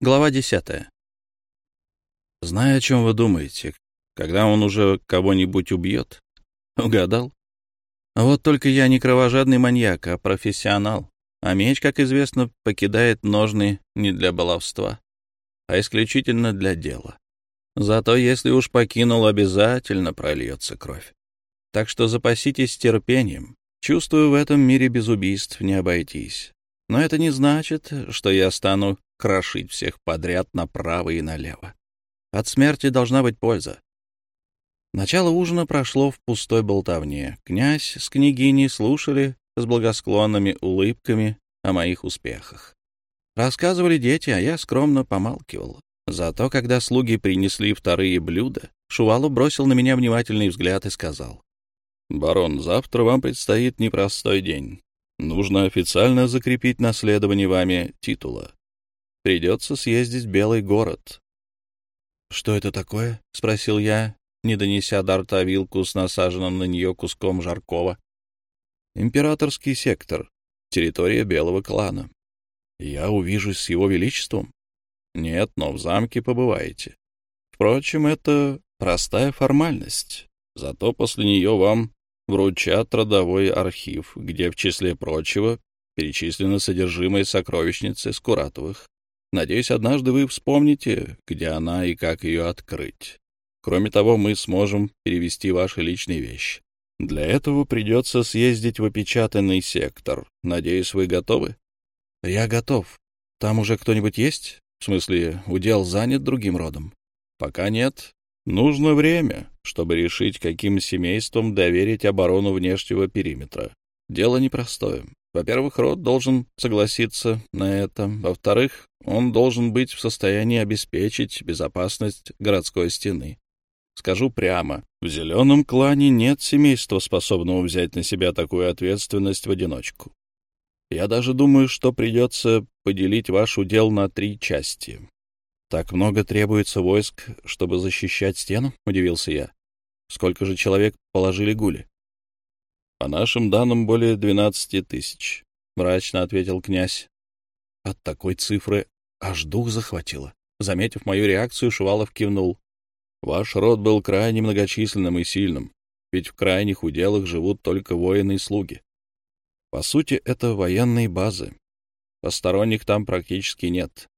Глава десятая. Знаю, о чем вы думаете, когда он уже кого-нибудь убьет. Угадал? Вот только я не кровожадный маньяк, а профессионал. А меч, как известно, покидает ножны не для баловства, а исключительно для дела. Зато если уж покинул, обязательно прольется кровь. Так что запаситесь терпением. Чувствую, в этом мире без убийств не обойтись. Но это не значит, что я стану крошить всех подряд направо и налево. От смерти должна быть польза. Начало ужина прошло в пустой болтовне. Князь с княгиней слушали с благосклонными улыбками о моих успехах. Рассказывали дети, а я скромно помалкивал. Зато, когда слуги принесли вторые блюда, Шувалов бросил на меня внимательный взгляд и сказал. «Барон, завтра вам предстоит непростой день. Нужно официально закрепить наследование вами титула. Придется съездить в Белый город. — Что это такое? — спросил я, не донеся до рта вилку с насаженным на нее куском жаркого. — Императорский сектор, территория Белого клана. Я увижусь с его величеством? Нет, но в замке побываете. Впрочем, это простая формальность. Зато после нее вам вручат родовой архив, где, в числе прочего, перечислено содержимое сокровищницы Скуратовых. Надеюсь, однажды вы вспомните, где она и как ее открыть. Кроме того, мы сможем перевести ваши личные вещи. Для этого придется съездить в опечатанный сектор. Надеюсь, вы готовы? Я готов. Там уже кто-нибудь есть? В смысле, удел занят другим родом? Пока нет. Нужно время, чтобы решить, каким семейством доверить оборону внешнего периметра. Дело непростое. Во-первых, род должен согласиться на это. Во-вторых, он должен быть в состоянии обеспечить безопасность городской стены. Скажу прямо, в зеленом клане нет семейства, способного взять на себя такую ответственность в одиночку. Я даже думаю, что придется поделить ваш удел на три части. Так много требуется войск, чтобы защищать стену? — удивился я. Сколько же человек положили гули? — По нашим данным, более двенадцати тысяч, — мрачно ответил князь. От такой цифры аж дух захватило. Заметив мою реакцию, Шувалов кивнул. — Ваш род был крайне многочисленным и сильным, ведь в крайних уделах живут только воины и слуги. По сути, это военные базы. Посторонних там практически нет.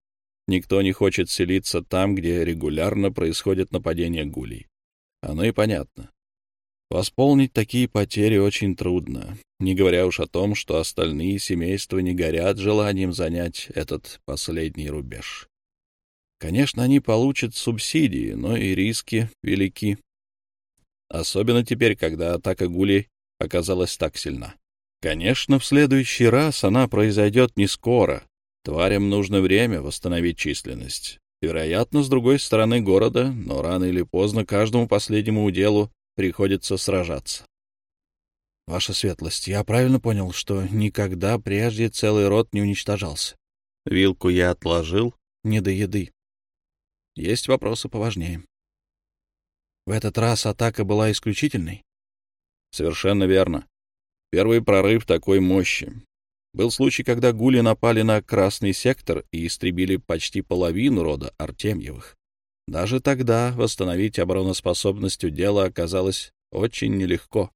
Никто не хочет селиться там, где регулярно происходят нападения гулей. Оно и понятно. Восполнить такие потери очень трудно, не говоря уж о том, что остальные семейства не горят желанием занять этот последний рубеж. Конечно, они получат субсидии, но и риски велики. Особенно теперь, когда атака гулей оказалась так сильна. Конечно, в следующий раз она произойдет не скоро. Тварям нужно время восстановить численность. Вероятно, с другой стороны города, но рано или поздно каждому последнему уделу приходится сражаться. Ваша светлость, я правильно понял, что никогда прежде целый род не уничтожался? Вилку я отложил, не до еды. Есть вопросы поважнее. В этот раз атака была исключительной? Совершенно верно. Первый прорыв такой мощи. Был случай, когда гули напали на Красный сектор и истребили почти половину рода Артемьевых. Даже тогда восстановить обороноспособность удела оказалось очень нелегко.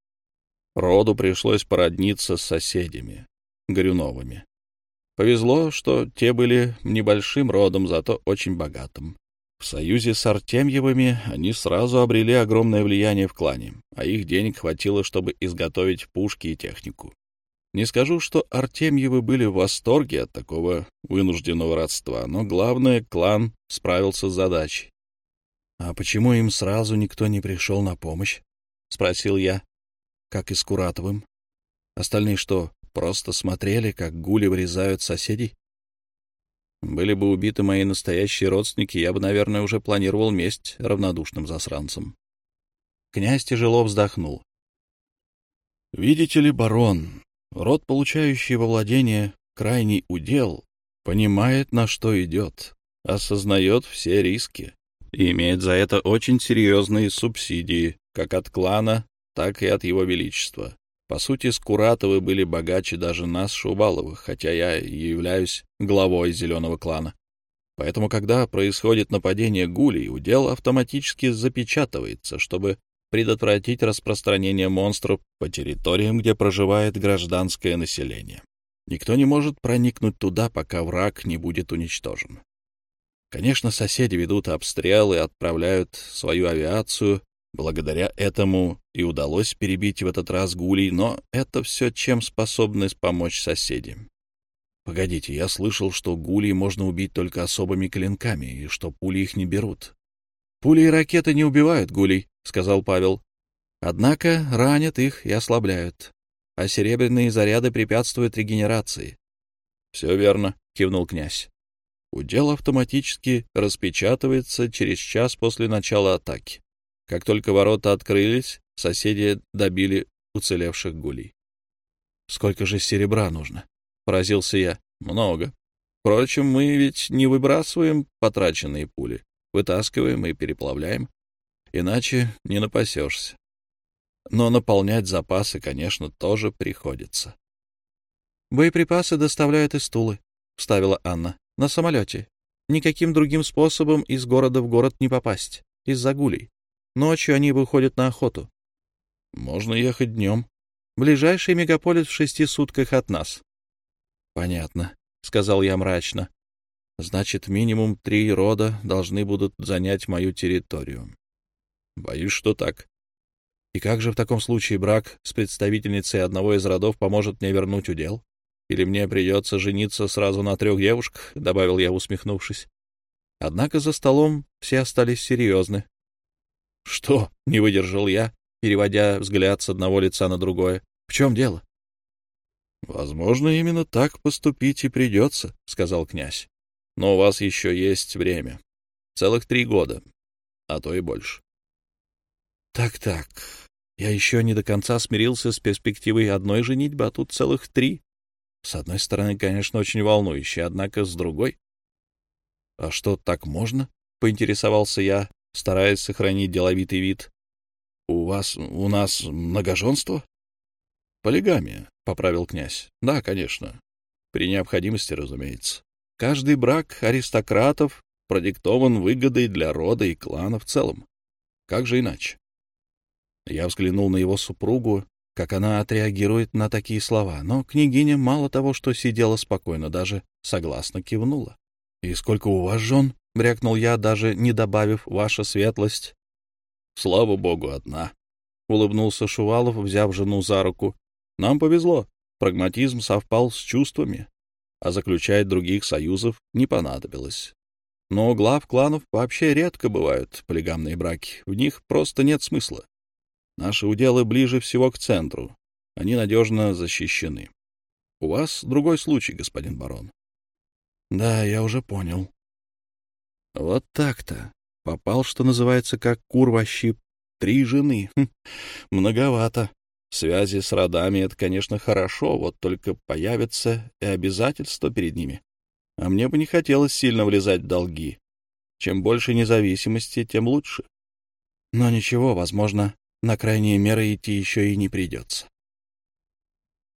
Роду пришлось породниться с соседями, Горюновыми. Повезло, что те были небольшим родом, зато очень богатым. В союзе с Артемьевыми они сразу обрели огромное влияние в клане, а их денег хватило, чтобы изготовить пушки и технику. Не скажу, что Артемьевы были в восторге от такого вынужденного родства, но главное, клан справился с задачей. «А почему им сразу никто не пришел на помощь?» — спросил я, как и с Куратовым. «Остальные что, просто смотрели, как гули вырезают соседей?» Были бы убиты мои настоящие родственники, я бы, наверное, уже планировал месть равнодушным засранцам. Князь тяжело вздохнул. «Видите ли, барон, род, получающий во владение крайний удел, понимает, на что идет, осознает все риски имеет за это очень серьезные субсидии, как от клана, так и от его величества. По сути, Скуратовы были богаче даже нас, Шуваловых, хотя я и являюсь главой зеленого клана. Поэтому, когда происходит нападение гулей, удел автоматически запечатывается, чтобы предотвратить распространение монстров по территориям, где проживает гражданское население. Никто не может проникнуть туда, пока враг не будет уничтожен. Конечно, соседи ведут обстрелы, отправляют свою авиацию. Благодаря этому и удалось перебить в этот раз гулей, но это все, чем способны помочь соседи. Погодите, я слышал, что гулей можно убить только особыми клинками, и что пули их не берут. Пули и ракеты не убивают гулей, — сказал Павел. Однако ранят их и ослабляют, а серебряные заряды препятствуют регенерации. — Все верно, — кивнул князь. Удел автоматически распечатывается через час после начала атаки. Как только ворота открылись, соседи добили уцелевших гулей. — Сколько же серебра нужно? — поразился я. — Много. Впрочем, мы ведь не выбрасываем потраченные пули, вытаскиваем и переплавляем. Иначе не напасешься. Но наполнять запасы, конечно, тоже приходится. — Боеприпасы доставляют из Тулы, — вставила Анна, — на самолете. Никаким другим способом из города в город не попасть, из-за гулей. Ночью они выходят на охоту. — Можно ехать днем. Ближайший мегаполис в шести сутках от нас. — Понятно, — сказал я мрачно. — Значит, минимум три рода должны будут занять мою территорию. Боюсь, что так. И как же в таком случае брак с представительницей одного из родов поможет мне вернуть удел? Или мне придется жениться сразу на трех девушках? — добавил я, усмехнувшись. Однако за столом все остались серьезны. — Что? — не выдержал я, переводя взгляд с одного лица на другое. — В чем дело? — Возможно, именно так поступить и придется, — сказал князь. — Но у вас еще есть время. Целых три года, а то и больше. Так-так, я еще не до конца смирился с перспективой одной женитьбы, а тут целых три. С одной стороны, конечно, очень волнующе, однако с другой... — А что, так можно? — поинтересовался я, стараясь сохранить деловитый вид. — У вас, у нас многоженство? — Полигамия, — поправил князь. — Да, конечно. При необходимости, разумеется. Каждый брак аристократов продиктован выгодой для рода и клана в целом. Как же иначе? Я взглянул на его супругу, как она отреагирует на такие слова, но княгиня мало того, что сидела спокойно, даже согласно кивнула. — И сколько у вас жен? — брякнул я, даже не добавив «ваша светлость». — Слава богу, одна, — улыбнулся Шувалов, взяв жену за руку. — Нам повезло, прагматизм совпал с чувствами, а заключать других союзов не понадобилось. Но у глав кланов вообще редко бывают полигамные браки, в них просто нет смысла. Наши уделы ближе всего к центру. Они надежно защищены. У вас другой случай, господин барон. Да, я уже понял. Вот так-то. Попал, что называется, как кур во щип. Три жены. Хм, многовато. Связи с родами — это, конечно, хорошо, вот только появятся и обязательства перед ними. А мне бы не хотелось сильно влезать в долги. Чем больше независимости, тем лучше. Но ничего, возможно, на крайние меры идти еще и не придется.